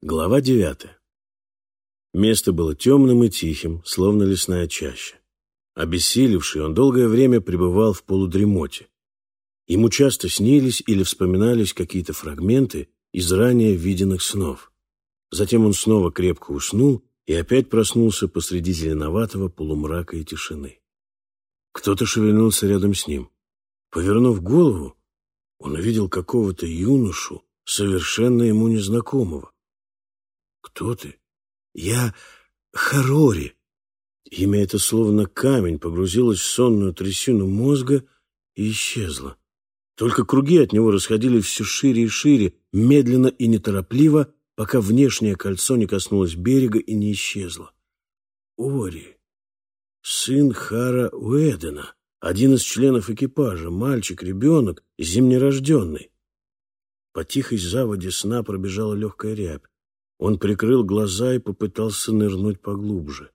Глава девятая. Место было темным и тихим, словно лесная чаща. Обессилевший, он долгое время пребывал в полудремоте. Ему часто снились или вспоминались какие-то фрагменты из ранее виденных снов. Затем он снова крепко уснул и опять проснулся посреди зеленоватого полумрака и тишины. Кто-то шевельнулся рядом с ним. Повернув голову, он увидел какого-то юношу, совершенно ему незнакомого. «Кто ты?» «Я Харори». Имя это словно камень погрузилось в сонную трясину мозга и исчезло. Только круги от него расходились все шире и шире, медленно и неторопливо, пока внешнее кольцо не коснулось берега и не исчезло. Ори, сын Хара Уэдена, один из членов экипажа, мальчик, ребенок, зимнерожденный. По тихой заводе сна пробежала легкая рябь. Он прикрыл глаза и попытался нырнуть поглубже.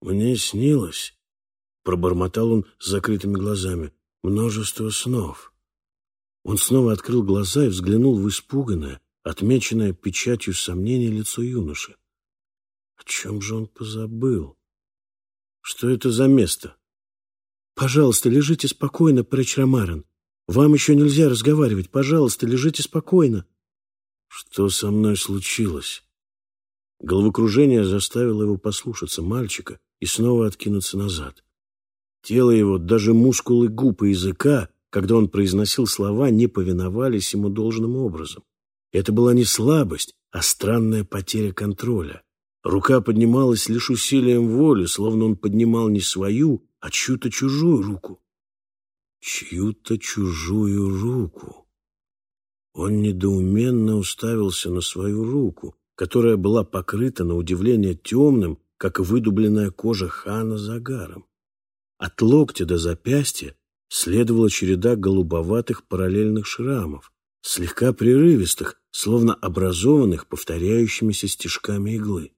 «Мне снилось», — пробормотал он с закрытыми глазами, — «множество снов». Он снова открыл глаза и взглянул в испуганное, отмеченное печатью сомнения лицо юноши. О чем же он позабыл? Что это за место? «Пожалуйста, лежите спокойно, Пречрамаран. Вам еще нельзя разговаривать. Пожалуйста, лежите спокойно». Что со мной случилось? Головокружение заставило его послушаться мальчика и снова откинуться назад. Тело его, даже мускулы губ и языка, когда он произносил слова, не повиновались ему должным образом. Это была не слабость, а странная потеря контроля. Рука поднималась лишь усилием воли, словно он поднимал не свою, а чью-то чужую руку. Чью-то чужую руку. Он недоуменно уставился на свою руку, которая была покрыта, на удивление, темным, как выдубленная кожа хана загаром. От локтя до запястья следовала череда голубоватых параллельных шрамов, слегка прерывистых, словно образованных повторяющимися стежками иглы.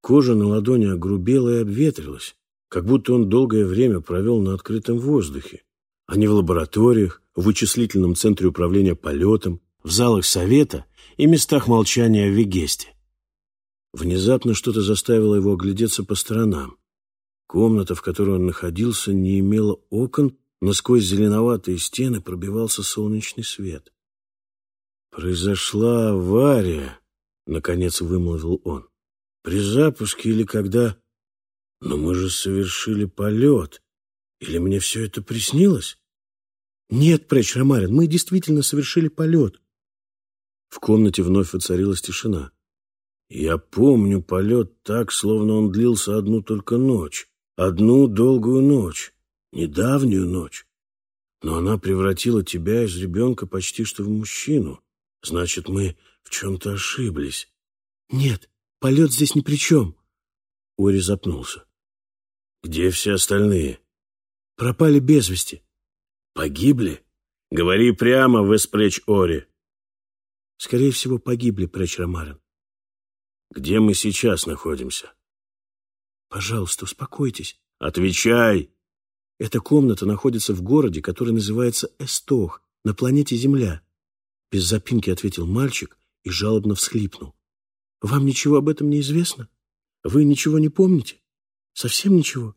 Кожа на ладони огрубела и обветрилась, как будто он долгое время провел на открытом воздухе, а не в лабораториях, в вычислительном центре управления полетом, в залах совета и местах молчания в Вегесте. Внезапно что-то заставило его оглядеться по сторонам. Комната, в которой он находился, не имела окон, но сквозь зеленоватые стены пробивался солнечный свет. «Произошла авария», — наконец вымолвил он. «При запуске или когда...» «Но мы же совершили полет. Или мне все это приснилось?» «Нет, Прэч Ромарин, мы действительно совершили полет. В комнате вновь воцарилась тишина. Я помню полет так, словно он длился одну только ночь. Одну долгую ночь. Недавнюю ночь. Но она превратила тебя из ребенка почти что в мужчину. Значит, мы в чем-то ошиблись. Нет, полет здесь ни при чем. Ори запнулся. Где все остальные? Пропали без вести. Погибли? Говори прямо, Веспреч Ори. Скорее всего, погибли Прэч Ромарин. Где мы сейчас находимся? Пожалуйста, успокойтесь. Отвечай! Эта комната находится в городе, который называется Эстох, на планете Земля. Без запинки ответил мальчик и жалобно всхлипнул. Вам ничего об этом не известно? Вы ничего не помните? Совсем ничего?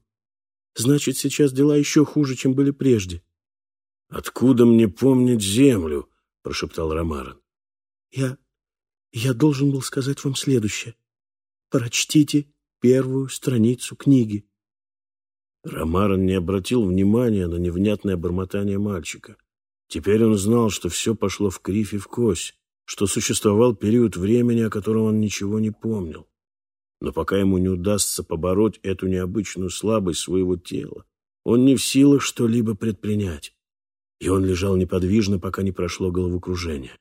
Значит, сейчас дела еще хуже, чем были прежде. «Откуда мне помнить землю?» — прошептал Ромарин. Я... я должен был сказать вам следующее. Прочтите первую страницу книги. Ромарон не обратил внимания на невнятное бормотание мальчика. Теперь он знал, что все пошло в кривь и в кось, что существовал период времени, о котором он ничего не помнил. Но пока ему не удастся побороть эту необычную слабость своего тела, он не в силах что-либо предпринять. И он лежал неподвижно, пока не прошло головокружение.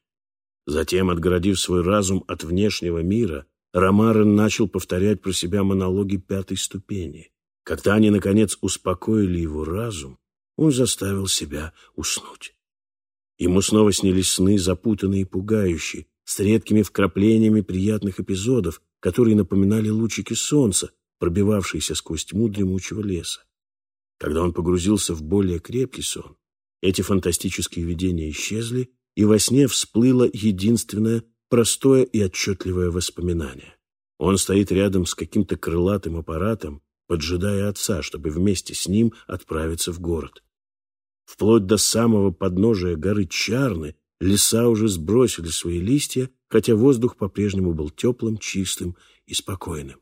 Затем, отгородив свой разум от внешнего мира, Ромарен начал повторять про себя монологи пятой ступени. Когда они, наконец, успокоили его разум, он заставил себя уснуть. Ему снова снились сны, запутанные и пугающие, с редкими вкраплениями приятных эпизодов, которые напоминали лучики солнца, пробивавшиеся сквозь тьму дремучего леса. Когда он погрузился в более крепкий сон, эти фантастические видения исчезли, и во сне всплыло единственное простое и отчетливое воспоминание. Он стоит рядом с каким-то крылатым аппаратом, поджидая отца, чтобы вместе с ним отправиться в город. Вплоть до самого подножия горы Чарны леса уже сбросили свои листья, хотя воздух по-прежнему был теплым, чистым и спокойным.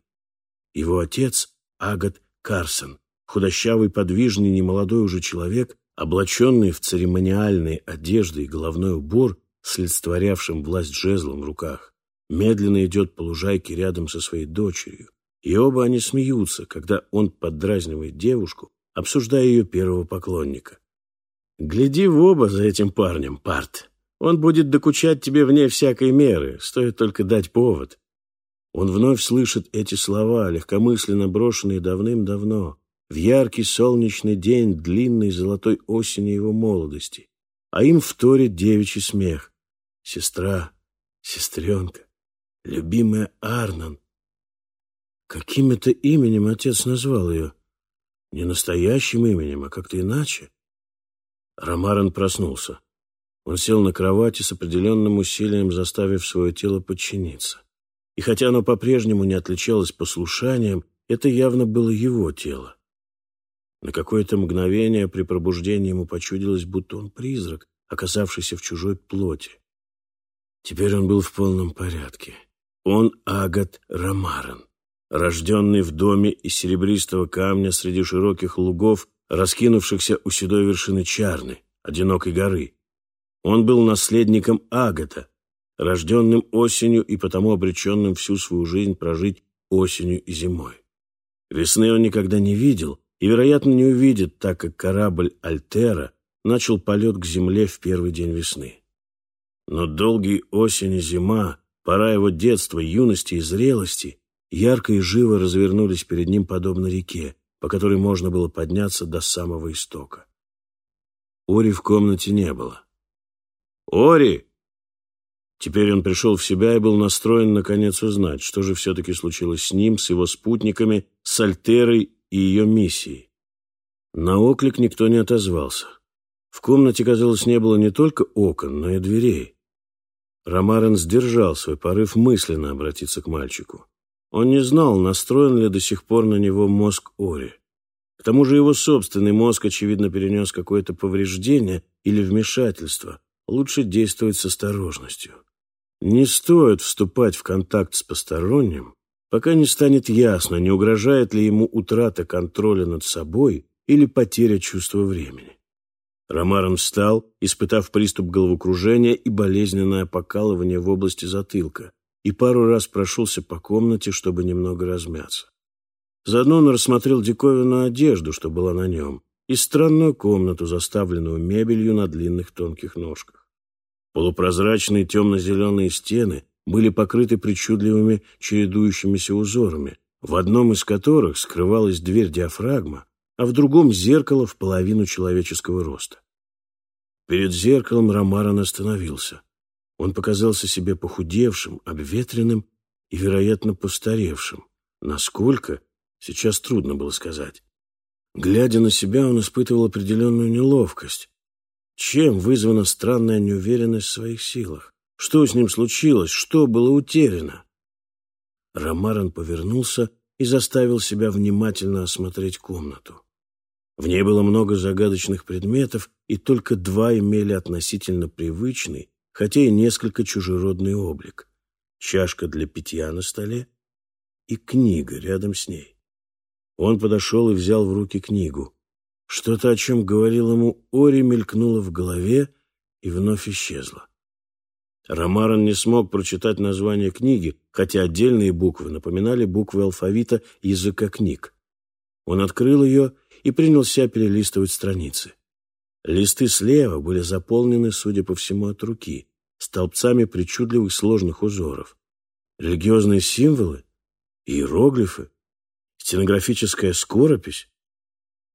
Его отец, Агат Карсон, худощавый, подвижный, немолодой уже человек, облаченный в церемониальные одежды и головной убор с олицетворявшим власть жезлом в руках, медленно идет по лужайке рядом со своей дочерью, и оба они смеются, когда он поддразнивает девушку, обсуждая ее первого поклонника. «Гляди в оба за этим парнем, Парт. Он будет докучать тебе вне всякой меры, стоит только дать повод». Он вновь слышит эти слова, легкомысленно брошенные давным-давно, в яркий солнечный день длинной золотой осени его молодости, а им вторит девичий смех. Сестра, сестренка, любимая Арнан. Каким это именем отец назвал ее? Не настоящим именем, а как-то иначе. Ромаран проснулся. Он сел на кровати с определенным усилием, заставив свое тело подчиниться. И хотя оно по-прежнему не отличалось послушанием, это явно было его тело. На какое-то мгновение при пробуждении ему почудилось, будто он призрак, оказавшийся в чужой плоти. Теперь он был в полном порядке. Он Агат Ромаран, рожденный в доме из серебристого камня среди широких лугов, раскинувшихся у седой вершины Чарны, одинокой горы. Он был наследником Агата, рожденным осенью и потому обреченным всю свою жизнь прожить осенью и зимой. Весны он никогда не видел и, вероятно, не увидит, так как корабль «Альтера» начал полет к земле в первый день весны. Но долгие осень и зима, пора его детства, юности и зрелости, ярко и живо развернулись перед ним подобно реке, по которой можно было подняться до самого истока. Ори в комнате не было. «Ори!» Теперь он пришел в себя и был настроен наконец узнать, что же все-таки случилось с ним, с его спутниками, с Альтерой и ее миссией. На оклик никто не отозвался. В комнате, казалось, не было не только окон, но и дверей. Ромарен сдержал свой порыв мысленно обратиться к мальчику. Он не знал, настроен ли до сих пор на него мозг Ори. К тому же его собственный мозг, очевидно, перенес какое-то повреждение или вмешательство. Лучше действовать с осторожностью. Не стоит вступать в контакт с посторонним, пока не станет ясно, не угрожает ли ему утрата контроля над собой или потеря чувства времени. Ромаром встал, испытав приступ головокружения и болезненное покалывание в области затылка, и пару раз прошелся по комнате, чтобы немного размяться. Заодно он рассмотрел диковинную одежду, что была на нем, и странную комнату, заставленную мебелью на длинных тонких ножках. Полупрозрачные темно-зеленые стены были покрыты причудливыми чередующимися узорами, в одном из которых скрывалась дверь диафрагма, а в другом зеркало в половину человеческого роста. Перед зеркалом Ромарон остановился. Он показался себе похудевшим, обветренным и, вероятно, постаревшим. Насколько, сейчас трудно было сказать. Глядя на себя, он испытывал определенную неловкость. Чем вызвана странная неуверенность в своих силах? Что с ним случилось? Что было утеряно? Ромарон повернулся и заставил себя внимательно осмотреть комнату. В ней было много загадочных предметов, и только два имели относительно привычный, хотя и несколько чужеродный облик. Чашка для питья на столе и книга рядом с ней. Он подошел и взял в руки книгу. Что-то, о чем говорил ему Ори, мелькнуло в голове и вновь исчезло. Ромарон не смог прочитать название книги, хотя отдельные буквы напоминали буквы алфавита языка книг. Он открыл ее и принялся перелистывать страницы. Листы слева были заполнены, судя по всему, от руки, столбцами причудливых сложных узоров. Религиозные символы, иероглифы, стенографическая скоропись.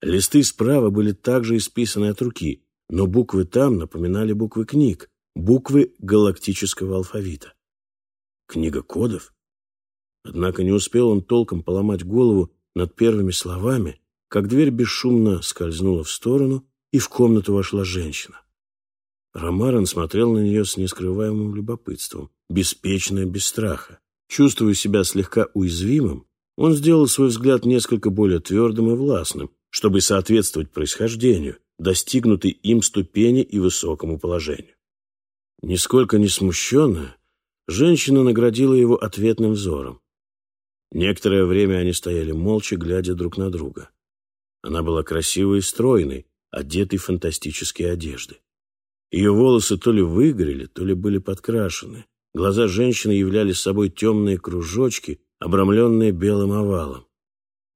Листы справа были также исписаны от руки, но буквы там напоминали буквы книг, буквы галактического алфавита. Книга кодов? Однако не успел он толком поломать голову над первыми словами, как дверь бесшумно скользнула в сторону, и в комнату вошла женщина. Ромарон смотрел на нее с нескрываемым любопытством, беспечно, без страха. Чувствуя себя слегка уязвимым, он сделал свой взгляд несколько более твердым и властным, чтобы соответствовать происхождению, достигнутой им ступени и высокому положению. Нисколько не смущенная, женщина наградила его ответным взором. Некоторое время они стояли молча, глядя друг на друга. Она была красивой и стройной, одетой в фантастические одежды. Ее волосы то ли выгорели, то ли были подкрашены. Глаза женщины являли собой темные кружочки, обрамленные белым овалом.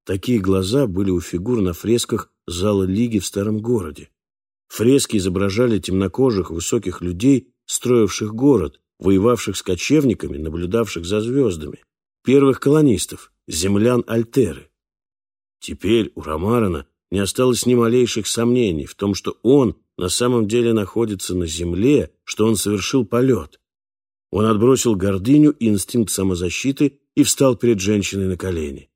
Такие глаза были у фигур на фресках зала Лиги в старом городе. Фрески изображали темнокожих высоких людей, строивших город, воевавших с кочевниками, наблюдавших за звездами, первых колонистов, землян Альтеры. Теперь у Ромарана не осталось ни малейших сомнений в том, что он на самом деле находится на земле, что он совершил полет. Он отбросил гордыню и инстинкт самозащиты и встал перед женщиной на колени.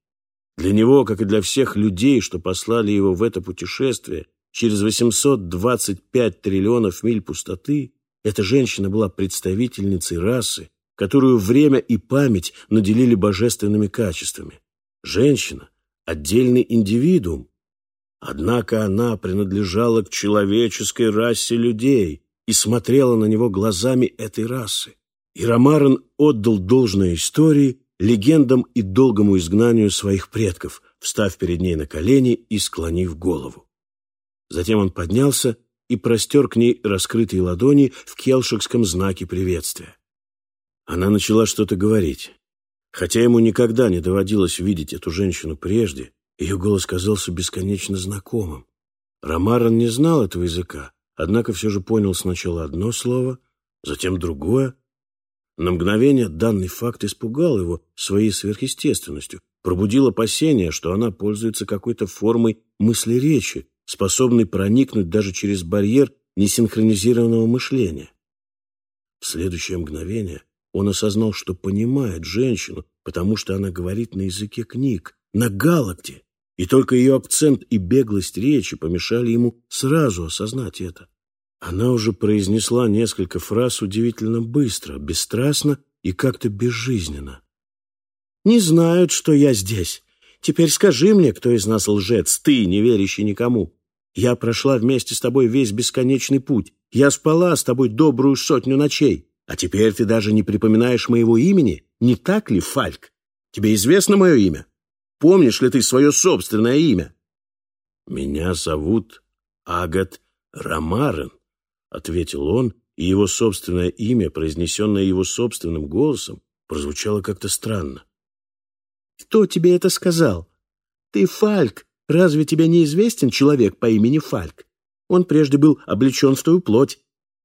Для него, как и для всех людей, что послали его в это путешествие через 825 триллионов миль пустоты, эта женщина была представительницей расы, которую время и память наделили божественными качествами. Женщина — отдельный индивидуум. Однако она принадлежала к человеческой расе людей и смотрела на него глазами этой расы. И Ромарен отдал должное истории, легендам и долгому изгнанию своих предков, встав перед ней на колени и склонив голову. Затем он поднялся и простер к ней раскрытые ладони в келшикском знаке приветствия. Она начала что-то говорить. Хотя ему никогда не доводилось видеть эту женщину прежде, ее голос казался бесконечно знакомым. Ромарон не знал этого языка, однако все же понял сначала одно слово, затем другое, на мгновение данный факт испугал его своей сверхъестественностью, пробудил опасение, что она пользуется какой-то формой мысли-речи, способной проникнуть даже через барьер несинхронизированного мышления. В следующее мгновение он осознал, что понимает женщину, потому что она говорит на языке книг, на галакте, и только ее акцент и беглость речи помешали ему сразу осознать это. Она уже произнесла несколько фраз удивительно быстро, бесстрастно и как-то безжизненно. «Не знают, что я здесь. Теперь скажи мне, кто из нас лжец, ты, не верящий никому. Я прошла вместе с тобой весь бесконечный путь. Я спала с тобой добрую сотню ночей. А теперь ты даже не припоминаешь моего имени? Не так ли, Фальк? Тебе известно мое имя? Помнишь ли ты свое собственное имя?» «Меня зовут Агат Ромарен», — ответил он, и его собственное имя, произнесенное его собственным голосом, прозвучало как-то странно. «Кто тебе это сказал? Ты Фальк. Разве тебе не известен человек по имени Фальк? Он прежде был облечен в твою плоть.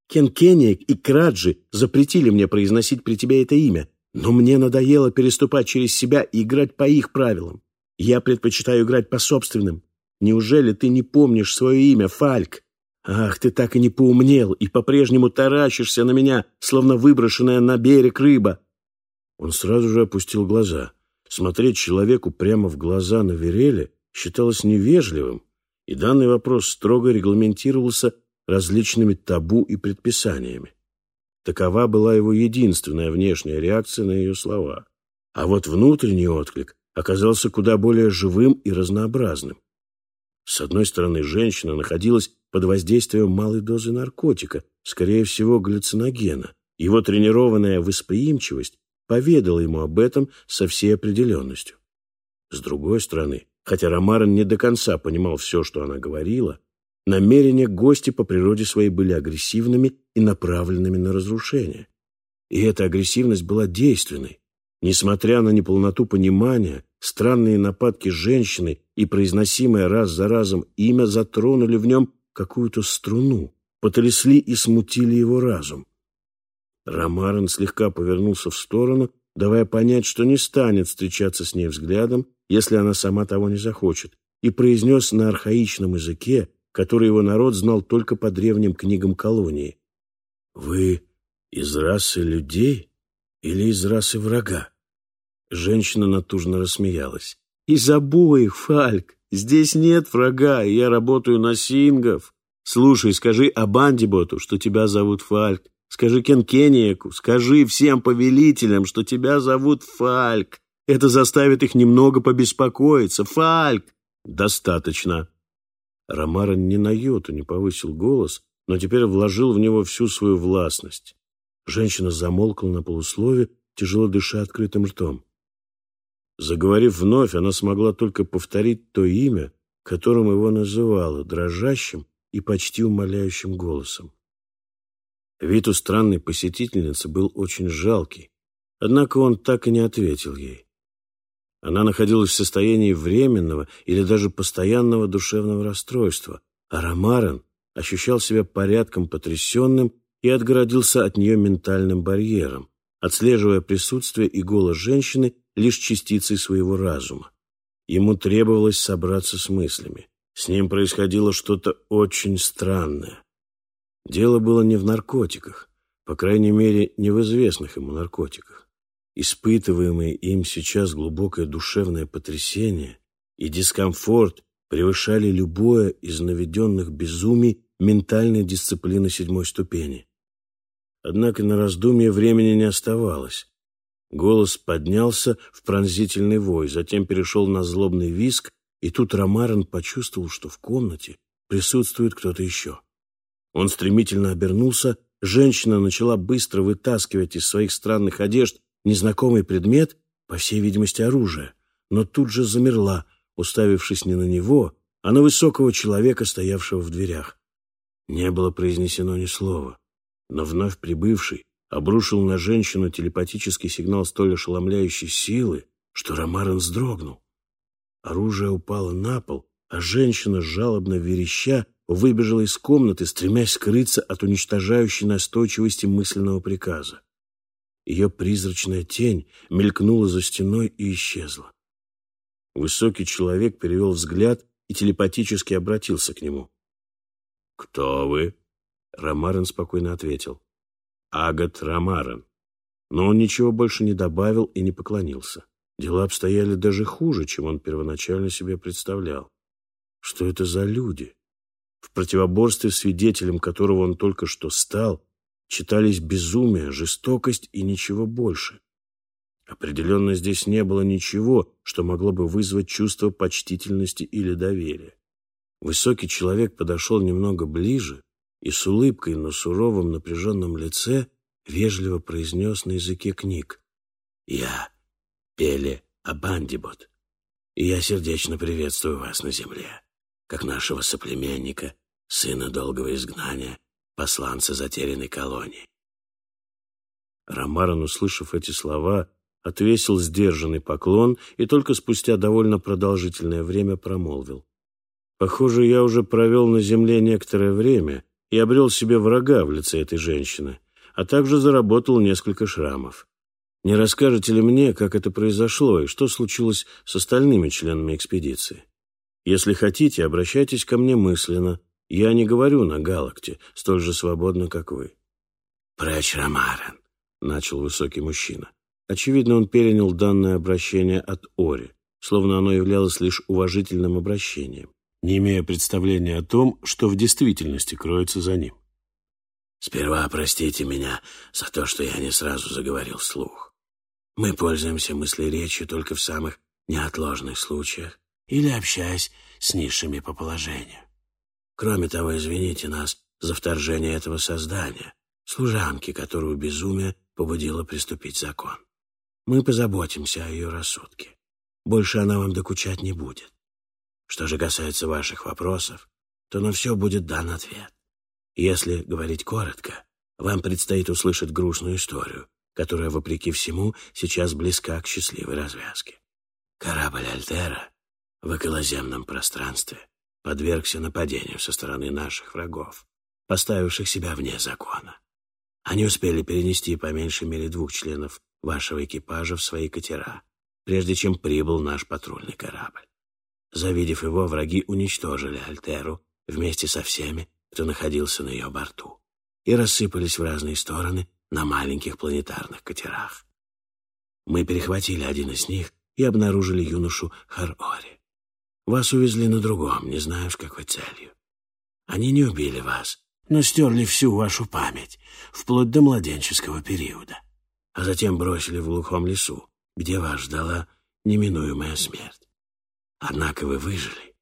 Кенкениек и Краджи запретили мне произносить при тебе это имя, но мне надоело переступать через себя и играть по их правилам. Я предпочитаю играть по собственным. Неужели ты не помнишь свое имя, Фальк?» Ах, ты так и не поумнел и по-прежнему таращишься на меня, словно выброшенная на берег рыба. Он сразу же опустил глаза. Смотреть человеку прямо в глаза на Вереле считалось невежливым, и данный вопрос строго регламентировался различными табу и предписаниями. Такова была его единственная внешняя реакция на ее слова. А вот внутренний отклик оказался куда более живым и разнообразным. С одной стороны, женщина находилась под воздействием малой дозы наркотика, скорее всего, галлюциногена. Его тренированная восприимчивость поведала ему об этом со всей определенностью. С другой стороны, хотя Ромарон не до конца понимал все, что она говорила, намерения гости по природе своей были агрессивными и направленными на разрушение. И эта агрессивность была действенной. Несмотря на неполноту понимания, странные нападки женщины и произносимое раз за разом имя затронули в нем какую-то струну, потрясли и смутили его разум. Ромарен слегка повернулся в сторону, давая понять, что не станет встречаться с ней взглядом, если она сама того не захочет, и произнес на архаичном языке, который его народ знал только по древним книгам колонии. «Вы из расы людей или из расы врага?» Женщина натужно рассмеялась. «Из обоих, Фальк. Здесь нет врага, я работаю на сингов. Слушай, скажи Абандиботу, что тебя зовут Фальк. Скажи Кенкениеку, скажи всем повелителям, что тебя зовут Фальк. Это заставит их немного побеспокоиться. Фальк! Достаточно. Ромарон ни на йоту не повысил голос, но теперь вложил в него всю свою властность. Женщина замолкла на полуслове, тяжело дыша открытым ртом. Заговорив вновь, она смогла только повторить то имя, которым его называла, дрожащим и почти умоляющим голосом. Вид у странной посетительницы был очень жалкий, однако он так и не ответил ей. Она находилась в состоянии временного или даже постоянного душевного расстройства, а Ромарен ощущал себя порядком потрясенным и отгородился от нее ментальным барьером, отслеживая присутствие и голос женщины лишь частицей своего разума. Ему требовалось собраться с мыслями. С ним происходило что-то очень странное. Дело было не в наркотиках, по крайней мере, не в известных ему наркотиках. Испытываемое им сейчас глубокое душевное потрясение и дискомфорт превышали любое из наведенных безумий ментальной дисциплины седьмой ступени. Однако на раздумье времени не оставалось. Голос поднялся в пронзительный вой, затем перешел на злобный виск, и тут Ромарен почувствовал, что в комнате присутствует кто-то еще. Он стремительно обернулся, женщина начала быстро вытаскивать из своих странных одежд незнакомый предмет, по всей видимости, оружие, но тут же замерла, уставившись не на него, а на высокого человека, стоявшего в дверях. Не было произнесено ни слова, но вновь прибывший обрушил на женщину телепатический сигнал столь ошеломляющей силы, что Ромарен вздрогнул. Оружие упало на пол, а женщина, жалобно вереща, выбежала из комнаты, стремясь скрыться от уничтожающей настойчивости мысленного приказа. Ее призрачная тень мелькнула за стеной и исчезла. Высокий человек перевел взгляд и телепатически обратился к нему. «Кто вы?» Ромарен спокойно ответил. «Агат Ромарен». Но он ничего больше не добавил и не поклонился. Дела обстояли даже хуже, чем он первоначально себе представлял. Что это за люди? В противоборстве свидетелем которого он только что стал, читались безумие, жестокость и ничего больше. Определенно здесь не было ничего, что могло бы вызвать чувство почтительности или доверия. Высокий человек подошел немного ближе и с улыбкой на суровом напряженном лице вежливо произнес на языке книг. «Я Пеле Абандибот, и я сердечно приветствую вас на земле, как нашего соплеменника, сына долгого изгнания, посланца затерянной колонии». Ромарон, услышав эти слова, отвесил сдержанный поклон и только спустя довольно продолжительное время промолвил. «Похоже, я уже провел на земле некоторое время и обрел себе врага в лице этой женщины, а также заработал несколько шрамов. Не расскажете ли мне, как это произошло и что случилось с остальными членами экспедиции? Если хотите, обращайтесь ко мне мысленно. Я не говорю на галакте, столь же свободно, как вы». «Прочь, Ромарен», — начал высокий мужчина. Очевидно, он перенял данное обращение от Ори, словно оно являлось лишь уважительным обращением, не имея представления о том, что в действительности кроется за ним. «Сперва простите меня за то, что я не сразу заговорил вслух. Мы пользуемся мыслеречью только в самых неотложных случаях или общаясь с низшими по положению. Кроме того, извините нас за вторжение этого создания, служанки, которую безумие побудило приступить закон. Мы позаботимся о ее рассудке. Больше она вам докучать не будет. Что же касается ваших вопросов, то на все будет дан ответ. Если говорить коротко, вам предстоит услышать грустную историю, которая, вопреки всему, сейчас близка к счастливой развязке. Корабль «Альтера» в околоземном пространстве подвергся нападению со стороны наших врагов, поставивших себя вне закона. Они успели перенести по меньшей мере двух членов вашего экипажа в свои катера, прежде чем прибыл наш патрульный корабль. Завидев его, враги уничтожили Альтеру вместе со всеми, кто находился на ее борту, и рассыпались в разные стороны на маленьких планетарных катерах. Мы перехватили один из них и обнаружили юношу Харори. Вас увезли на другом, не знаю с какой целью. Они не убили вас, но стерли всю вашу память, вплоть до младенческого периода, а затем бросили в глухом лесу, где вас ждала неминуемая смерть. Однако вы выжили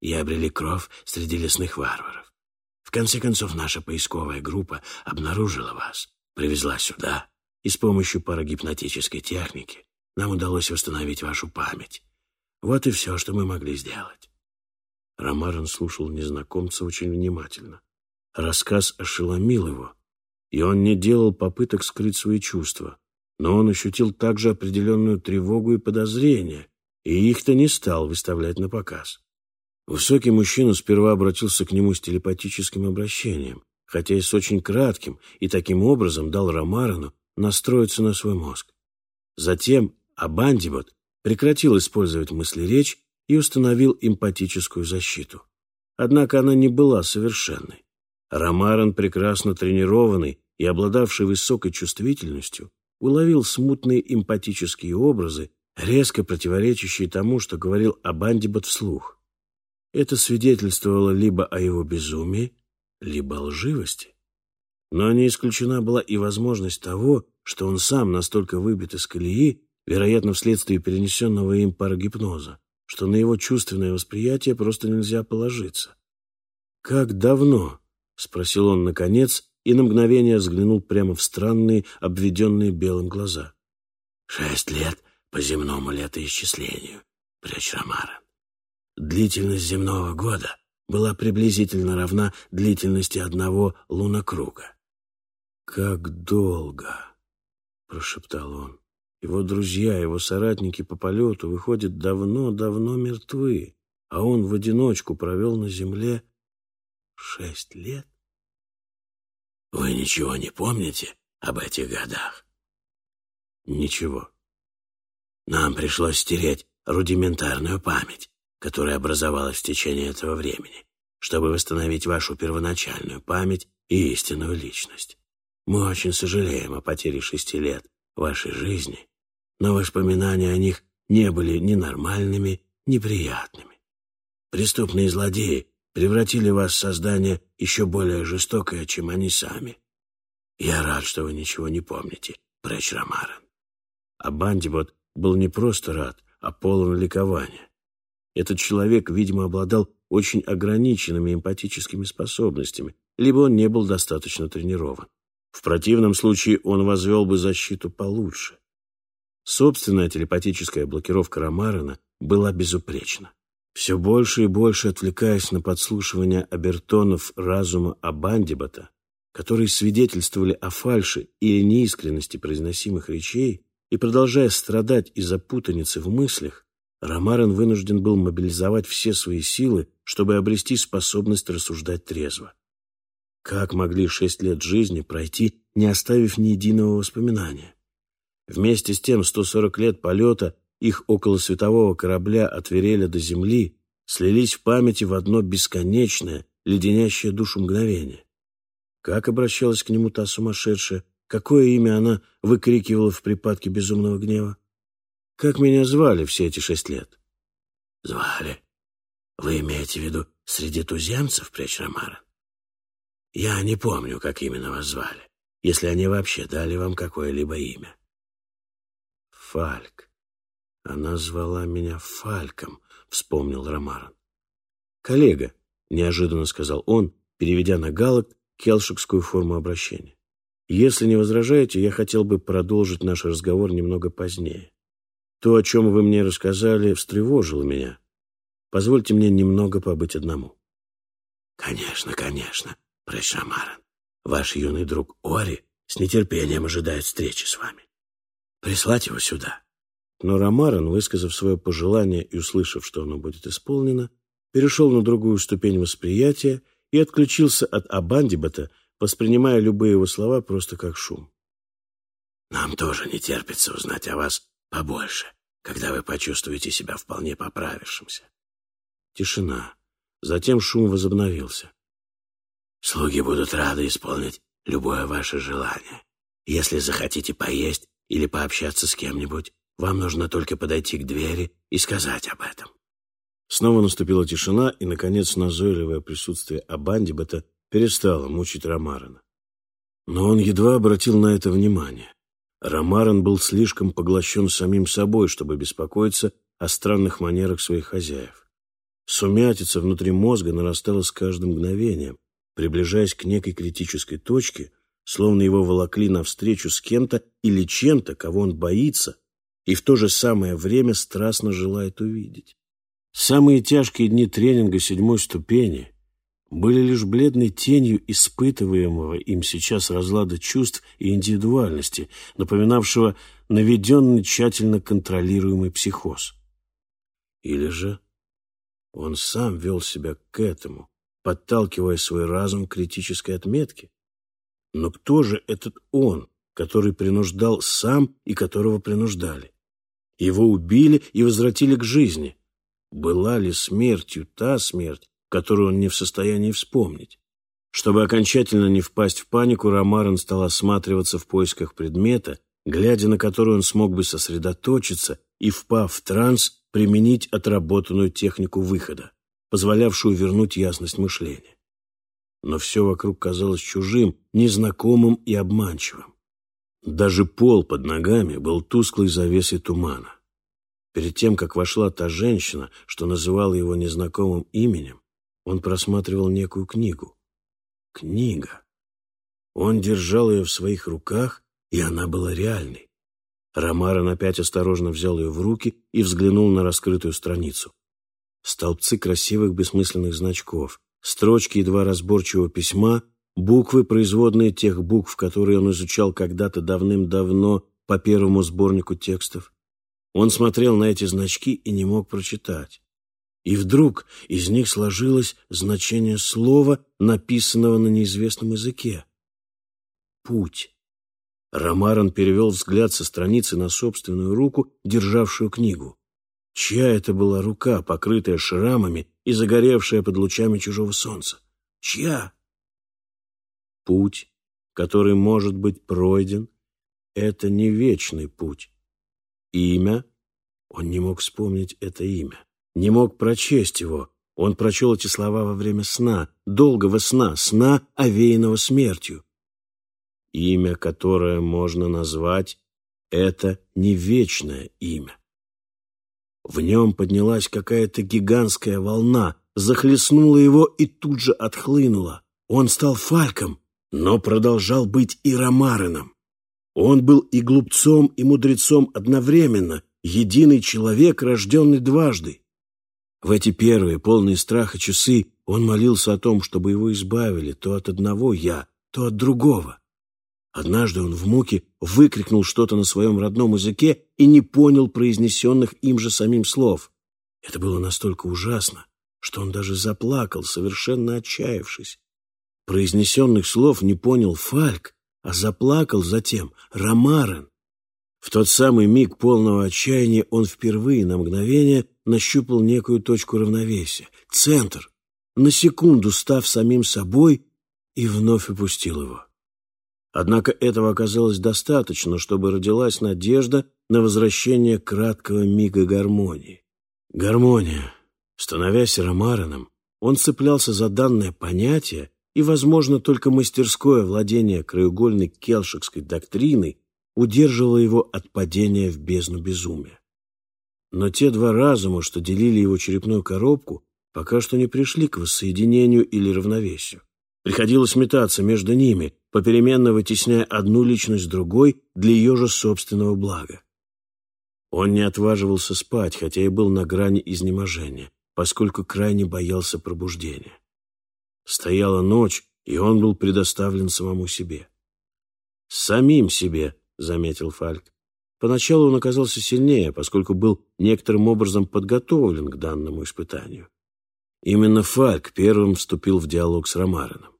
и обрели кровь среди лесных варваров. В конце концов, наша поисковая группа обнаружила вас, привезла сюда, и с помощью парагипнотической техники нам удалось восстановить вашу память. Вот и все, что мы могли сделать. Ромарон слушал незнакомца очень внимательно. Рассказ ошеломил его, и он не делал попыток скрыть свои чувства, но он ощутил также определенную тревогу и подозрение, и их-то не стал выставлять на показ. Высокий мужчина сперва обратился к нему с телепатическим обращением, хотя и с очень кратким, и таким образом дал Ромарану настроиться на свой мозг. Затем Абандибот прекратил использовать мысли-речь и установил эмпатическую защиту. Однако она не была совершенной. Ромаран, прекрасно тренированный и обладавший высокой чувствительностью, уловил смутные эмпатические образы, резко противоречащие тому, что говорил Абандибот вслух. Это свидетельствовало либо о его безумии, либо о лживости. Но не исключена была и возможность того, что он сам настолько выбит из колеи, вероятно, вследствие перенесенного им парагипноза, что на его чувственное восприятие просто нельзя положиться. «Как давно?» — спросил он наконец и на мгновение взглянул прямо в странные, обведенные белым глаза. «Шесть лет по земному летоисчислению, прячь Ромара. Длительность земного года была приблизительно равна длительности одного лунокруга. «Как долго!» — прошептал он. Его друзья, его соратники по полету, выходят, давно-давно мертвы, а он в одиночку провел на земле шесть лет. Вы ничего не помните об этих годах? Ничего. Нам пришлось стереть рудиментарную память, которая образовалась в течение этого времени, чтобы восстановить вашу первоначальную память и истинную личность. Мы очень сожалеем о потере шести лет вашей жизни, но воспоминания о них не были ни нормальными, ни приятными. Преступные злодеи превратили вас в создание еще более жестокое, чем они сами. Я рад, что вы ничего не помните, Прэч Ромарен. А Бандибот был не просто рад, а полон ликования. Этот человек, видимо, обладал очень ограниченными эмпатическими способностями, либо он не был достаточно тренирован. В противном случае он возвел бы защиту получше. Собственная телепатическая блокировка Ромарена была безупречна. Все больше и больше отвлекаясь на подслушивание обертонов разума Абандибата, которые свидетельствовали о фальше или неискренности произносимых речей, и продолжая страдать из-за путаницы в мыслях, Ромарен вынужден был мобилизовать все свои силы, чтобы обрести способность рассуждать трезво. Как могли шесть лет жизни пройти, не оставив ни единого воспоминания? Вместе с тем 140 лет полета их околосветового корабля от Вереля до Земли слились в памяти в одно бесконечное, леденящее душу мгновение. Как обращалась к нему та сумасшедшая? Какое имя она выкрикивала в припадке безумного гнева? Как меня звали все эти шесть лет? Звали? Вы имеете в виду среди туземцев, Преч Ромара? Я не помню, как именно вас звали, если они вообще дали вам какое-либо имя. Фальк. Она звала меня Фальком, вспомнил Ромарон. Коллега, неожиданно сказал он, переведя на галок келшикскую форму обращения. Если не возражаете, я хотел бы продолжить наш разговор немного позднее. То, о чем вы мне рассказали, встревожило меня. Позвольте мне немного побыть одному. Конечно, конечно, Прэшамаран. Ваш юный друг Ори с нетерпением ожидает встречи с вами. Прислать его сюда. Но Ромаран, высказав свое пожелание и услышав, что оно будет исполнено, перешел на другую ступень восприятия и отключился от Абандибата, воспринимая любые его слова просто как шум. «Нам тоже не терпится узнать о вас побольше, когда вы почувствуете себя вполне поправившимся». Тишина. Затем шум возобновился. «Слуги будут рады исполнить любое ваше желание. Если захотите поесть или пообщаться с кем-нибудь, вам нужно только подойти к двери и сказать об этом. Снова наступила тишина, и, наконец, назойливое присутствие Абандибета перестало мучить Ромарана. Но он едва обратил на это внимание. Ромаран был слишком поглощен самим собой, чтобы беспокоиться о странных манерах своих хозяев. Сумятица внутри мозга нарастала с каждым мгновением, приближаясь к некой критической точке, словно его волокли навстречу с кем-то или чем-то, кого он боится, и в то же самое время страстно желает увидеть. Самые тяжкие дни тренинга седьмой ступени были лишь бледной тенью испытываемого им сейчас разлада чувств и индивидуальности, напоминавшего наведенный тщательно контролируемый психоз. Или же он сам вел себя к этому, подталкивая свой разум к критической отметке? Но кто же этот он, который принуждал сам и которого принуждали? Его убили и возвратили к жизни. Была ли смертью та смерть, которую он не в состоянии вспомнить? Чтобы окончательно не впасть в панику, Ромарен стал осматриваться в поисках предмета, глядя на который он смог бы сосредоточиться и, впав в транс, применить отработанную технику выхода, позволявшую вернуть ясность мышления. Но все вокруг казалось чужим, незнакомым и обманчивым. Даже пол под ногами был тусклой завесой тумана. Перед тем, как вошла та женщина, что называла его незнакомым именем, он просматривал некую книгу. Книга. Он держал ее в своих руках, и она была реальной. Ромарон опять осторожно взял ее в руки и взглянул на раскрытую страницу. Столбцы красивых бессмысленных значков, строчки едва разборчивого письма, буквы, производные тех букв, которые он изучал когда-то давным-давно по первому сборнику текстов. Он смотрел на эти значки и не мог прочитать. И вдруг из них сложилось значение слова, написанного на неизвестном языке. «Путь». Ромарон перевел взгляд со страницы на собственную руку, державшую книгу. Чья это была рука, покрытая шрамами и загоревшая под лучами чужого солнца? Чья? Путь, который может быть пройден, это не вечный путь. Имя? Он не мог вспомнить это имя, не мог прочесть его. Он прочел эти слова во время сна, долгого сна, сна, овеянного смертью. Имя, которое можно назвать, это не вечное имя. В нем поднялась какая-то гигантская волна, захлестнула его и тут же отхлынула. Он стал фальком, но продолжал быть и Ромарином. Он был и глупцом, и мудрецом одновременно, единый человек, рожденный дважды. В эти первые, полные страха часы он молился о том, чтобы его избавили то от одного «я», то от другого. Однажды он в муке выкрикнул что-то на своем родном языке и не понял произнесенных им же самим слов. Это было настолько ужасно, что он даже заплакал, совершенно отчаявшись. Произнесенных слов не понял Фальк, а заплакал затем Ромарен. В тот самый миг полного отчаяния он впервые на мгновение нащупал некую точку равновесия, центр, на секунду став самим собой и вновь опустил его. Однако этого оказалось достаточно, чтобы родилась надежда на возвращение краткого мига гармонии. Гармония. Становясь Ромарином, он цеплялся за данное понятие, и, возможно, только мастерское владение краеугольной келшикской доктриной удерживало его от падения в бездну безумия. Но те два разума, что делили его черепную коробку, пока что не пришли к воссоединению или равновесию. Приходилось метаться между ними, попеременно вытесняя одну личность другой для ее же собственного блага. Он не отваживался спать, хотя и был на грани изнеможения, поскольку крайне боялся пробуждения. Стояла ночь, и он был предоставлен самому себе. «Самим себе», — заметил Фальк. Поначалу он оказался сильнее, поскольку был некоторым образом подготовлен к данному испытанию. Именно Фальк первым вступил в диалог с Ромарином.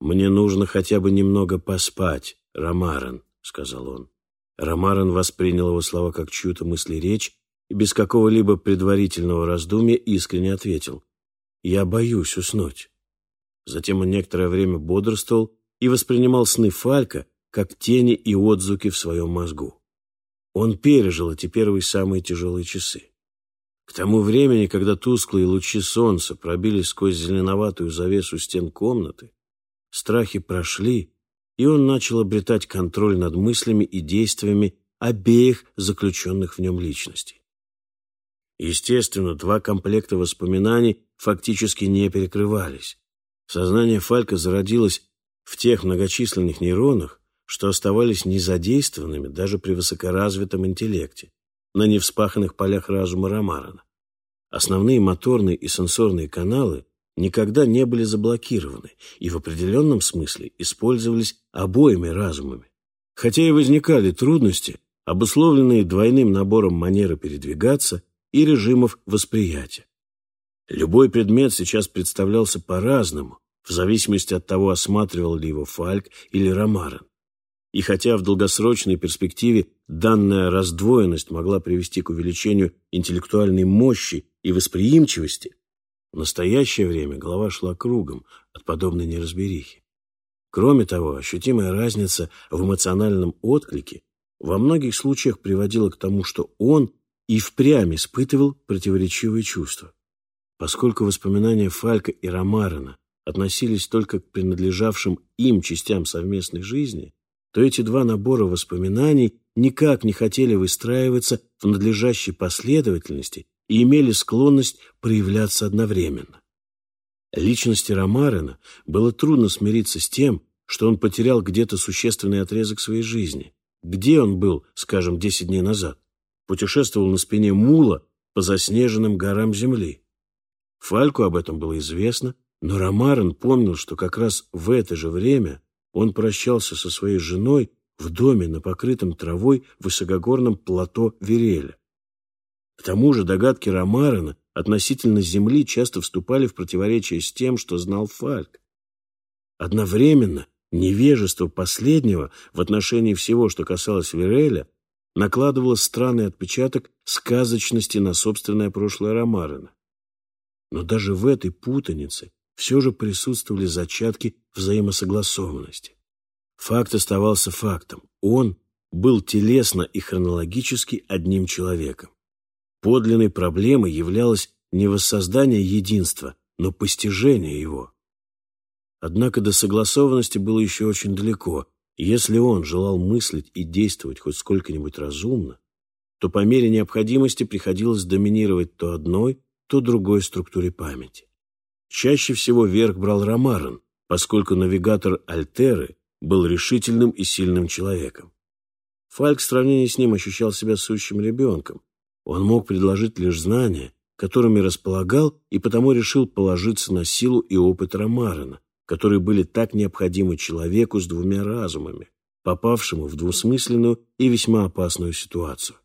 «Мне нужно хотя бы немного поспать, Ромарен», — сказал он. Ромарен воспринял его слова как чью-то мысли-речь и без какого-либо предварительного раздумья искренне ответил. «Я боюсь уснуть». Затем он некоторое время бодрствовал и воспринимал сны Фалька как тени и отзвуки в своем мозгу. Он пережил эти первые самые тяжелые часы. К тому времени, когда тусклые лучи солнца пробились сквозь зеленоватую завесу стен комнаты, страхи прошли, и он начал обретать контроль над мыслями и действиями обеих заключенных в нем личностей. Естественно, два комплекта воспоминаний фактически не перекрывались. Сознание Фалька зародилось в тех многочисленных нейронах, что оставались незадействованными даже при высокоразвитом интеллекте, на невспаханных полях разума Ромарана. Основные моторные и сенсорные каналы никогда не были заблокированы и в определенном смысле использовались обоими разумами. Хотя и возникали трудности, обусловленные двойным набором манеры передвигаться и режимов восприятия. Любой предмет сейчас представлялся по-разному, в зависимости от того, осматривал ли его Фальк или Ромарен. И хотя в долгосрочной перспективе данная раздвоенность могла привести к увеличению интеллектуальной мощи и восприимчивости, в настоящее время голова шла кругом от подобной неразберихи. Кроме того, ощутимая разница в эмоциональном отклике во многих случаях приводила к тому, что он и впрямь испытывал противоречивые чувства. Поскольку воспоминания Фалька и Ромарена относились только к принадлежавшим им частям совместной жизни, то эти два набора воспоминаний никак не хотели выстраиваться в надлежащей последовательности и имели склонность проявляться одновременно. Личности Ромарена было трудно смириться с тем, что он потерял где-то существенный отрезок своей жизни. Где он был, скажем, десять дней назад? Путешествовал на спине мула по заснеженным горам земли. Фальку об этом было известно, но Ромарен помнил, что как раз в это же время он прощался со своей женой в доме на покрытом травой высокогорном плато Вереля. К тому же догадки Ромарена относительно земли часто вступали в противоречие с тем, что знал Фальк. Одновременно невежество последнего в отношении всего, что касалось Вереля, накладывало странный отпечаток сказочности на собственное прошлое Ромарена. Но даже в этой путанице все же присутствовали зачатки взаимосогласованности. Факт оставался фактом. Он был телесно и хронологически одним человеком. Подлинной проблемой являлось не воссоздание единства, но постижение его. Однако до согласованности было еще очень далеко. Если он желал мыслить и действовать хоть сколько-нибудь разумно, то по мере необходимости приходилось доминировать то одной, то другой структуре памяти. Чаще всего верх брал Ромарен, поскольку навигатор Альтеры был решительным и сильным человеком. Фальк в сравнении с ним ощущал себя сущим ребенком. Он мог предложить лишь знания, которыми располагал, и потому решил положиться на силу и опыт Ромарена, которые были так необходимы человеку с двумя разумами, попавшему в двусмысленную и весьма опасную ситуацию.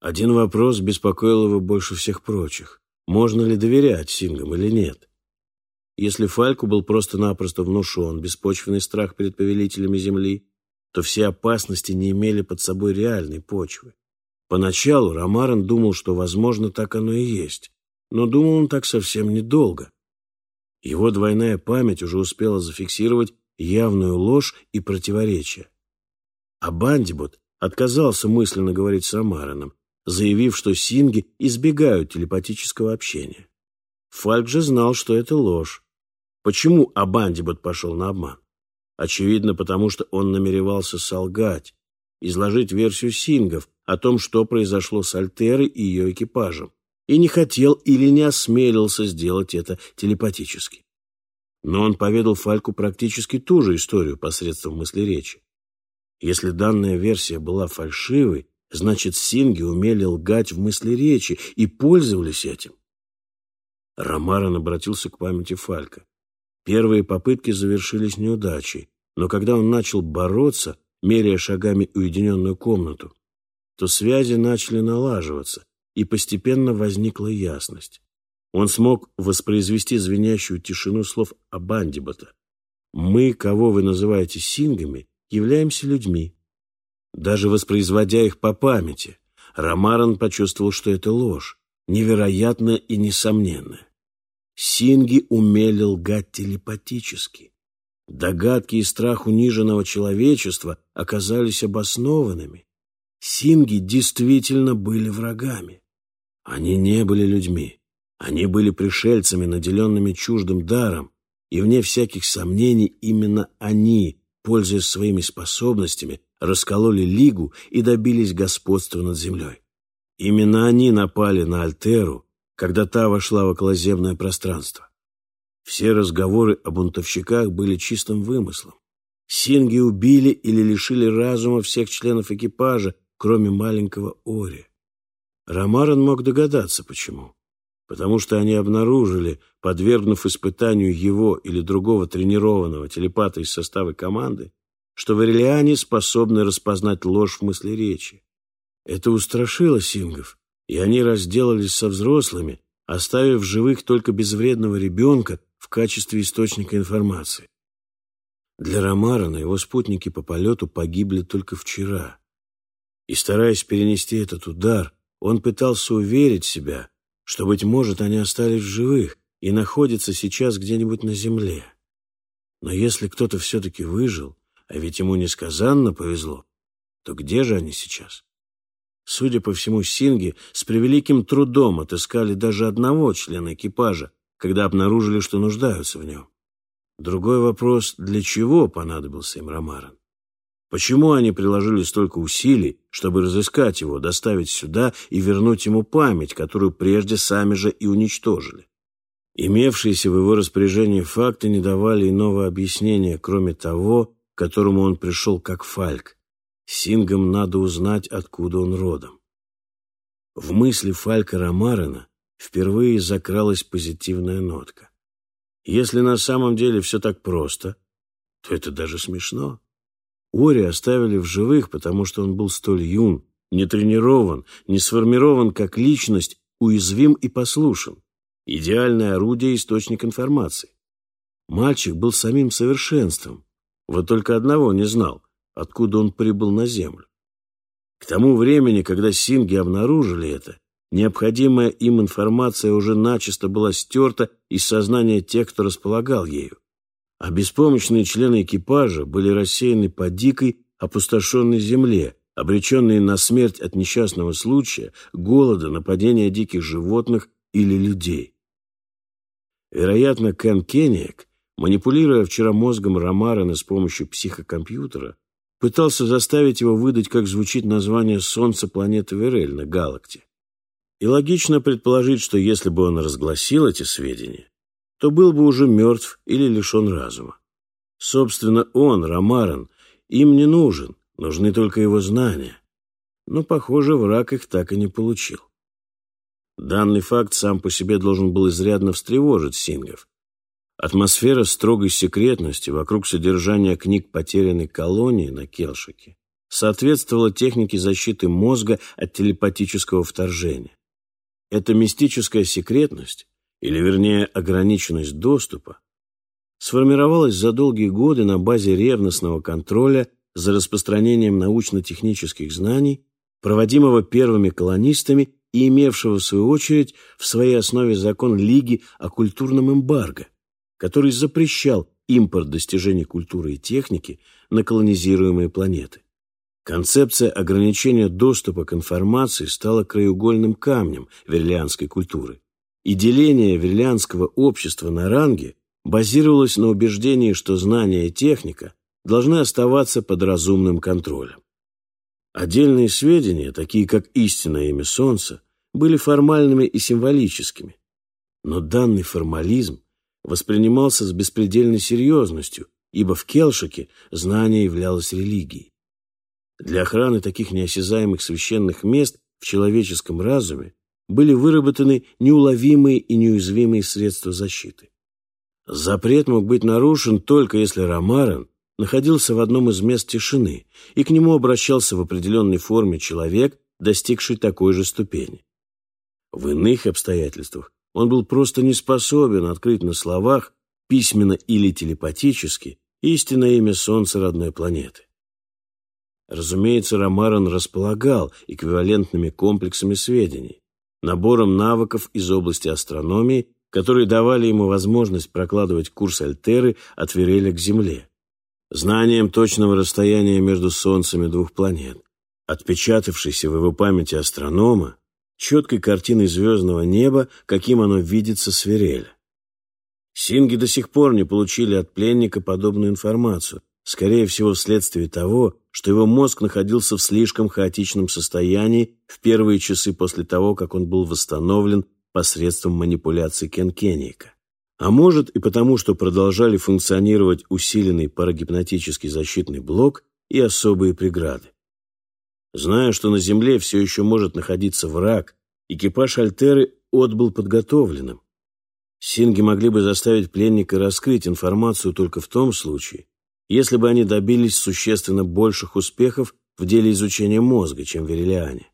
Один вопрос беспокоил его больше всех прочих. Можно ли доверять Сингам или нет? Если Фальку был просто-напросто внушен беспочвенный страх перед повелителями Земли, то все опасности не имели под собой реальной почвы. Поначалу Ромарен думал, что, возможно, так оно и есть, но думал он так совсем недолго. Его двойная память уже успела зафиксировать явную ложь и противоречие. А Бандибот отказался мысленно говорить с Ромареном, заявив, что синги избегают телепатического общения. Фальк же знал, что это ложь, Почему Абандибот пошел на обман? Очевидно, потому что он намеревался солгать, изложить версию Сингов о том, что произошло с Альтерой и ее экипажем, и не хотел или не осмелился сделать это телепатически. Но он поведал Фальку практически ту же историю посредством мысли речи. Если данная версия была фальшивой, значит, Синги умели лгать в мысли речи и пользовались этим. Ромарон обратился к памяти Фалька. Первые попытки завершились неудачей, но когда он начал бороться, меряя шагами уединенную комнату, то связи начали налаживаться, и постепенно возникла ясность. Он смог воспроизвести звенящую тишину слов Абандибота. «Мы, кого вы называете сингами, являемся людьми». Даже воспроизводя их по памяти, Ромарон почувствовал, что это ложь, невероятная и несомненная. Синги умели лгать телепатически. Догадки и страх униженного человечества оказались обоснованными. Синги действительно были врагами. Они не были людьми. Они были пришельцами, наделенными чуждым даром, и, вне всяких сомнений, именно они, пользуясь своими способностями, раскололи Лигу и добились господства над землей. Именно они напали на Альтеру, когда та вошла в околоземное пространство. Все разговоры о бунтовщиках были чистым вымыслом. Синги убили или лишили разума всех членов экипажа, кроме маленького Ори. Ромарон мог догадаться, почему. Потому что они обнаружили, подвергнув испытанию его или другого тренированного телепата из состава команды, что варелиане способны распознать ложь в мысли речи. Это устрашило сингов, и они разделались со взрослыми, оставив живых только безвредного ребенка в качестве источника информации. Для Ромарона его спутники по полету погибли только вчера. И, стараясь перенести этот удар, он пытался уверить себя, что, быть может, они остались в живых и находятся сейчас где-нибудь на земле. Но если кто-то все-таки выжил, а ведь ему несказанно повезло, то где же они сейчас? Судя по всему, Синги с превеликим трудом отыскали даже одного члена экипажа, когда обнаружили, что нуждаются в нем. Другой вопрос, для чего понадобился им Ромаран? Почему они приложили столько усилий, чтобы разыскать его, доставить сюда и вернуть ему память, которую прежде сами же и уничтожили? Имевшиеся в его распоряжении факты не давали иного объяснения, кроме того, к которому он пришел как Фальк. Сингам надо узнать, откуда он родом. В мысли Фалька Ромарена впервые закралась позитивная нотка. Если на самом деле все так просто, то это даже смешно. Ори оставили в живых, потому что он был столь юн, не тренирован, не сформирован как личность, уязвим и послушен. Идеальное орудие – источник информации. Мальчик был самим совершенством. Вот только одного не знал, откуда он прибыл на Землю. К тому времени, когда Синги обнаружили это, Необходимая им информация уже начисто была стерта из сознания тех, кто располагал ею. А беспомощные члены экипажа были рассеяны по дикой, опустошенной земле, обреченные на смерть от несчастного случая, голода, нападения диких животных или людей. Вероятно, Кен Кенниек, манипулируя вчера мозгом Ромарена с помощью психокомпьютера, пытался заставить его выдать, как звучит название Солнца планеты Верель на Галакте. И логично предположить, что если бы он разгласил эти сведения, то был бы уже мертв или лишен разума. Собственно, он, Ромаран, им не нужен, нужны только его знания. Но, похоже, враг их так и не получил. Данный факт сам по себе должен был изрядно встревожить Сингов. Атмосфера строгой секретности вокруг содержания книг потерянной колонии на Келшике соответствовала технике защиты мозга от телепатического вторжения. Эта мистическая секретность, или вернее ограниченность доступа, сформировалась за долгие годы на базе ревностного контроля за распространением научно-технических знаний, проводимого первыми колонистами и имевшего, в свою очередь, в своей основе закон Лиги о культурном эмбарго, который запрещал импорт достижений культуры и техники на колонизируемые планеты. Концепция ограничения доступа к информации стала краеугольным камнем верлианской культуры. И деление верлианского общества на ранги базировалось на убеждении, что знания и техника должны оставаться под разумным контролем. Отдельные сведения, такие как истинное имя Солнца, были формальными и символическими. Но данный формализм воспринимался с беспредельной серьезностью, ибо в Келшике знание являлось религией. Для охраны таких неосязаемых священных мест в человеческом разуме были выработаны неуловимые и неуязвимые средства защиты. Запрет мог быть нарушен только если Ромарен находился в одном из мест тишины, и к нему обращался в определенной форме человек, достигший такой же ступени. В иных обстоятельствах он был просто не способен открыть на словах, письменно или телепатически, истинное имя Солнца родной планеты. Разумеется, Ромарон располагал эквивалентными комплексами сведений, набором навыков из области астрономии, которые давали ему возможность прокладывать курс Альтеры от Вереля к Земле, знанием точного расстояния между Солнцами двух планет, отпечатавшейся в его памяти астронома, четкой картиной звездного неба, каким оно видится с Вереля. Синги до сих пор не получили от пленника подобную информацию, скорее всего, вследствие того, что его мозг находился в слишком хаотичном состоянии в первые часы после того, как он был восстановлен посредством манипуляций Кенкеника. А может и потому, что продолжали функционировать усиленный парагипнотический защитный блок и особые преграды. Зная, что на Земле все еще может находиться враг, экипаж Альтеры отбыл подготовленным. Синги могли бы заставить пленника раскрыть информацию только в том случае, если бы они добились существенно больших успехов в деле изучения мозга, чем верилиане.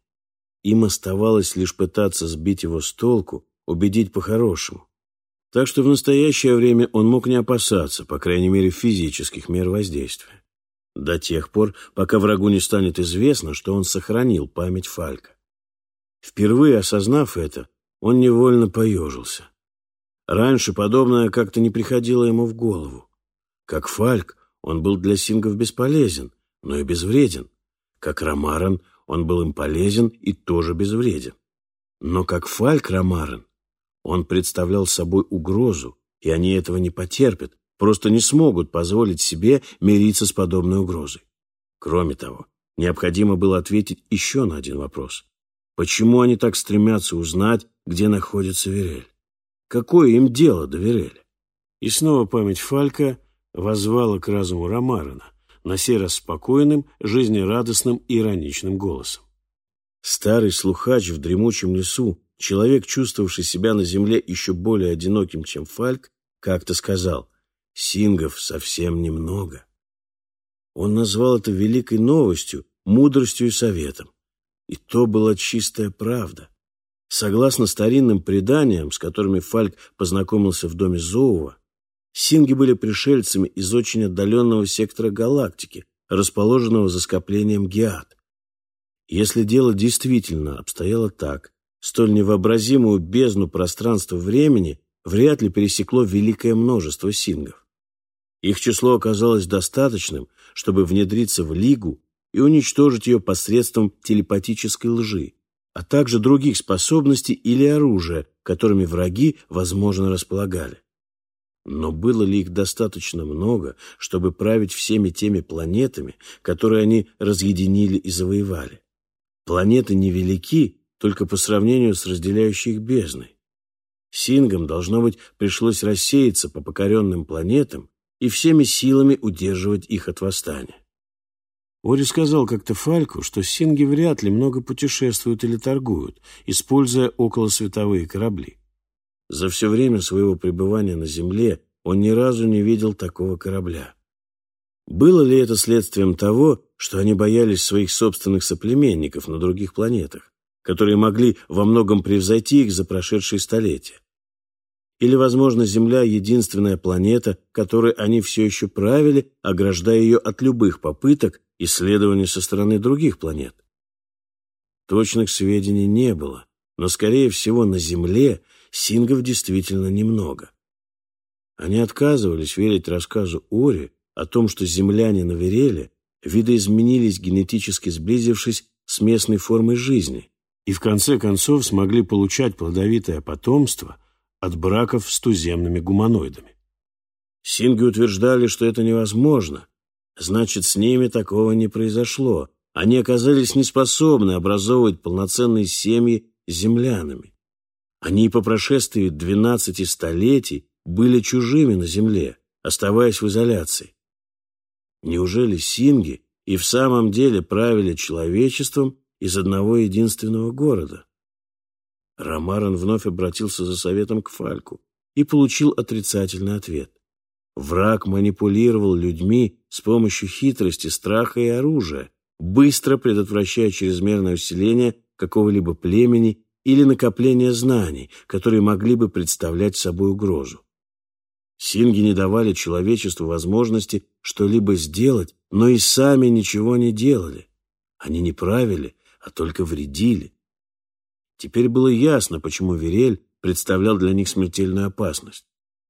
Им оставалось лишь пытаться сбить его с толку, убедить по-хорошему. Так что в настоящее время он мог не опасаться, по крайней мере, физических мер воздействия. До тех пор, пока врагу не станет известно, что он сохранил память Фалька. Впервые осознав это, он невольно поежился. Раньше подобное как-то не приходило ему в голову. Как Фальк, он был для сингов бесполезен, но и безвреден. Как Ромарен, он был им полезен и тоже безвреден. Но как Фальк Ромарен, он представлял собой угрозу, и они этого не потерпят, просто не смогут позволить себе мириться с подобной угрозой. Кроме того, необходимо было ответить еще на один вопрос. Почему они так стремятся узнать, где находится Верель? Какое им дело до Вереля? И снова память Фалька возвала к разуму Ромарина, на сей раз спокойным, жизнерадостным и ироничным голосом. Старый слухач в дремучем лесу, человек, чувствовавший себя на земле еще более одиноким, чем Фальк, как-то сказал, «Сингов совсем немного». Он назвал это великой новостью, мудростью и советом. И то была чистая правда. Согласно старинным преданиям, с которыми Фальк познакомился в доме Зоува, Синги были пришельцами из очень отдаленного сектора галактики, расположенного за скоплением Геат. Если дело действительно обстояло так, столь невообразимую бездну пространства-времени вряд ли пересекло великое множество сингов. Их число оказалось достаточным, чтобы внедриться в Лигу и уничтожить ее посредством телепатической лжи, а также других способностей или оружия, которыми враги, возможно, располагали. Но было ли их достаточно много, чтобы править всеми теми планетами, которые они разъединили и завоевали? Планеты невелики только по сравнению с разделяющей их бездной. Сингам, должно быть, пришлось рассеяться по покоренным планетам и всеми силами удерживать их от восстания. Ори сказал как-то Фальку, что синги вряд ли много путешествуют или торгуют, используя околосветовые корабли. За все время своего пребывания на Земле он ни разу не видел такого корабля. Было ли это следствием того, что они боялись своих собственных соплеменников на других планетах, которые могли во многом превзойти их за прошедшие столетия? Или, возможно, Земля — единственная планета, которой они все еще правили, ограждая ее от любых попыток исследования со стороны других планет? Точных сведений не было, но, скорее всего, на Земле сингов действительно немного. Они отказывались верить рассказу Ори о том, что земляне на Вереле видоизменились, генетически сблизившись с местной формой жизни, и в конце концов смогли получать плодовитое потомство от браков с туземными гуманоидами. Синги утверждали, что это невозможно, значит, с ними такого не произошло. Они оказались неспособны образовывать полноценные семьи землянами. Они по прошествии двенадцати столетий были чужими на земле, оставаясь в изоляции. Неужели синги и в самом деле правили человечеством из одного единственного города? Ромарон вновь обратился за советом к Фальку и получил отрицательный ответ. Враг манипулировал людьми с помощью хитрости, страха и оружия, быстро предотвращая чрезмерное усиление какого-либо племени или накопление знаний, которые могли бы представлять собой угрозу. Синги не давали человечеству возможности что-либо сделать, но и сами ничего не делали. Они не правили, а только вредили. Теперь было ясно, почему Верель представлял для них смертельную опасность.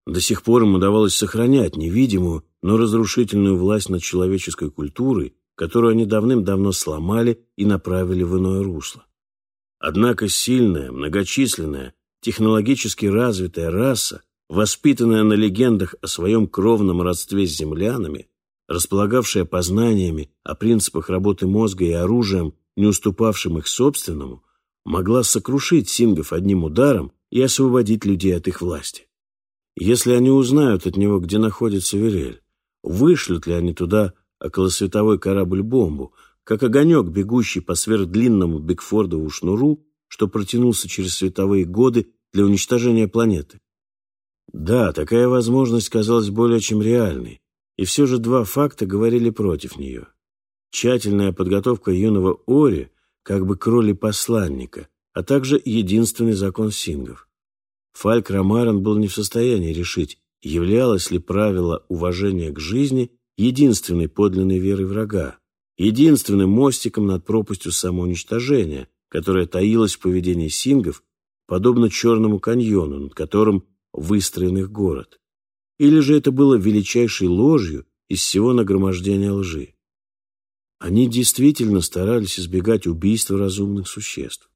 До сих пор им удавалось сохранять невидимую, но разрушительную власть над человеческой культурой, которую они давным-давно сломали и направили в иное русло. Однако сильная, многочисленная, технологически развитая раса, воспитанная на легендах о своем кровном родстве с землянами, располагавшая познаниями о принципах работы мозга и оружием, не уступавшим их собственному, могла сокрушить сингов одним ударом и освободить людей от их власти. Если они узнают от него, где находится Верель, вышлют ли они туда околосветовой корабль-бомбу, как огонек, бегущий по сверхдлинному Бигфордову шнуру, что протянулся через световые годы для уничтожения планеты. Да, такая возможность казалась более чем реальной, и все же два факта говорили против нее. Тщательная подготовка юного Ори, как бы к роли посланника, а также единственный закон сингов. Фальк Ромарен был не в состоянии решить, являлось ли правило уважения к жизни единственной подлинной верой врага, единственным мостиком над пропастью самоуничтожения, которая таилась в поведении сингов, подобно черному каньону, над которым выстроен их город. Или же это было величайшей ложью из всего нагромождения лжи. Они действительно старались избегать убийства разумных существ.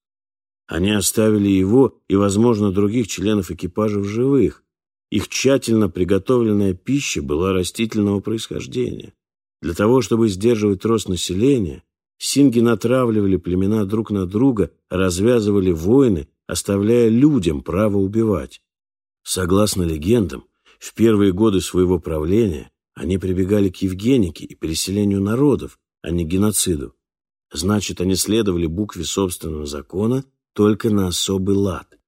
Они оставили его и, возможно, других членов экипажа в живых. Их тщательно приготовленная пища была растительного происхождения. Для того, чтобы сдерживать рост населения, синги натравливали племена друг на друга, развязывали войны, оставляя людям право убивать. Согласно легендам, в первые годы своего правления они прибегали к евгенике и переселению народов, а не геноциду. Значит, они следовали букве собственного закона только на особый лад.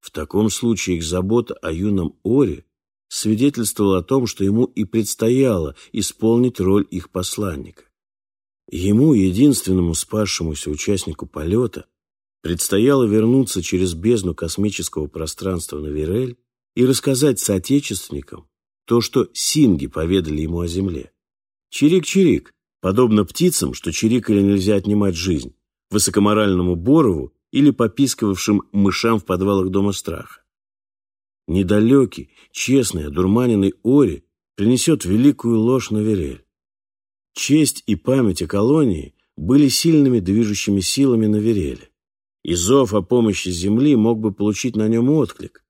В таком случае их забота о юном Оре свидетельствовала о том, что ему и предстояло исполнить роль их посланника. Ему, единственному спасшемуся участнику полета, предстояло вернуться через бездну космического пространства на Вирель и рассказать соотечественникам то, что синги поведали ему о Земле. Чирик-чирик, подобно птицам, что чирикали нельзя отнимать жизнь, высокоморальному Борову или попискивавшим мышам в подвалах Дома страха. Недалекий, честный, одурманенный Ори принесет великую ложь на Верель. Честь и память о колонии были сильными движущими силами на Вереле, и зов о помощи Земли мог бы получить на нем отклик.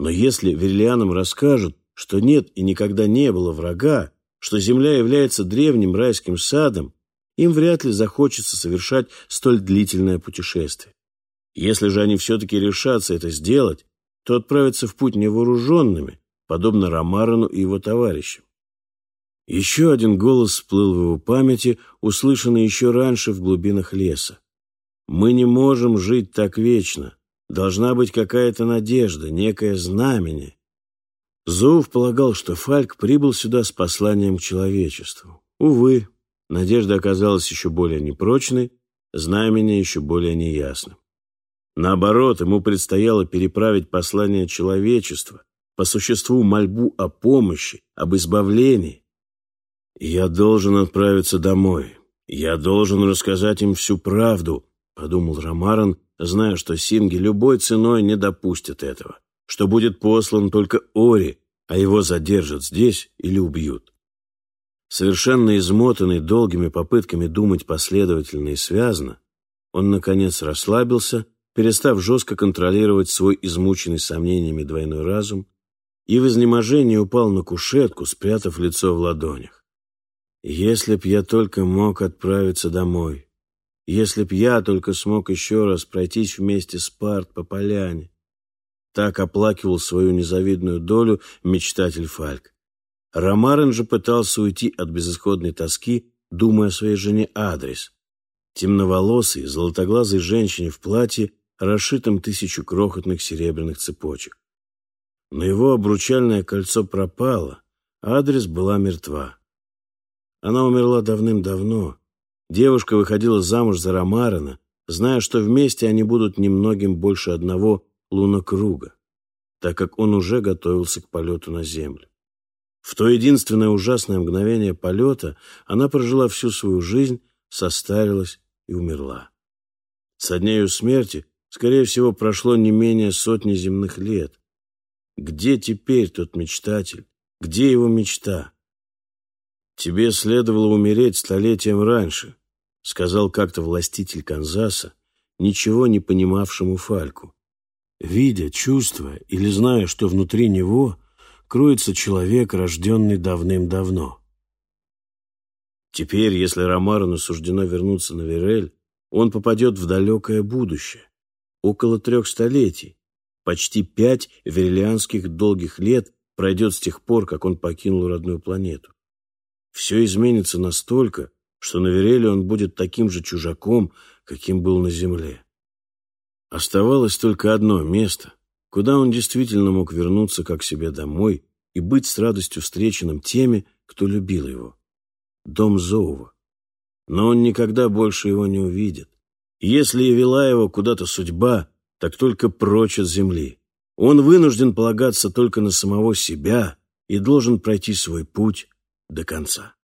Но если верелианам расскажут, что нет и никогда не было врага, что земля является древним райским садом, им вряд ли захочется совершать столь длительное путешествие. Если же они все-таки решатся это сделать, то отправятся в путь невооруженными, подобно Ромарану и его товарищам. Еще один голос всплыл в его памяти, услышанный еще раньше в глубинах леса. «Мы не можем жить так вечно. Должна быть какая-то надежда, некое знамение, Зоув полагал, что Фальк прибыл сюда с посланием к человечеству. Увы, надежда оказалась еще более непрочной, знамение еще более неясным. Наоборот, ему предстояло переправить послание человечества, по существу мольбу о помощи, об избавлении. «Я должен отправиться домой. Я должен рассказать им всю правду», — подумал Ромарон, зная, что Синги любой ценой не допустят этого что будет послан только Ори, а его задержат здесь или убьют. Совершенно измотанный долгими попытками думать последовательно и связно, он, наконец, расслабился, перестав жестко контролировать свой измученный сомнениями двойной разум, и в изнеможении упал на кушетку, спрятав лицо в ладонях. «Если б я только мог отправиться домой, если б я только смог еще раз пройтись вместе с Парт по поляне, так оплакивал свою незавидную долю мечтатель Фальк. Ромарен же пытался уйти от безысходной тоски, думая о своей жене Адрес. Темноволосой, золотоглазой женщине в платье, расшитом тысячу крохотных серебряных цепочек. Но его обручальное кольцо пропало, а Адрес была мертва. Она умерла давным-давно. Девушка выходила замуж за Ромарена, зная, что вместе они будут немногим больше одного лунокруга, так как он уже готовился к полету на Землю. В то единственное ужасное мгновение полета она прожила всю свою жизнь, состарилась и умерла. Со дня ее смерти, скорее всего, прошло не менее сотни земных лет. Где теперь тот мечтатель? Где его мечта? «Тебе следовало умереть столетием раньше», — сказал как-то властитель Канзаса, ничего не понимавшему Фальку. Видя, чувствуя или зная, что внутри него кроется человек, рожденный давным-давно. Теперь, если Ромарону суждено вернуться на Верель, он попадет в далекое будущее, около трех столетий. Почти пять верелианских долгих лет пройдет с тех пор, как он покинул родную планету. Все изменится настолько, что на Вереле он будет таким же чужаком, каким был на Земле. Оставалось только одно место, куда он действительно мог вернуться как себе домой и быть с радостью встреченным теми, кто любил его. Дом Зоува. Но он никогда больше его не увидит. Если и вела его куда-то судьба, так только прочь от земли. Он вынужден полагаться только на самого себя и должен пройти свой путь до конца.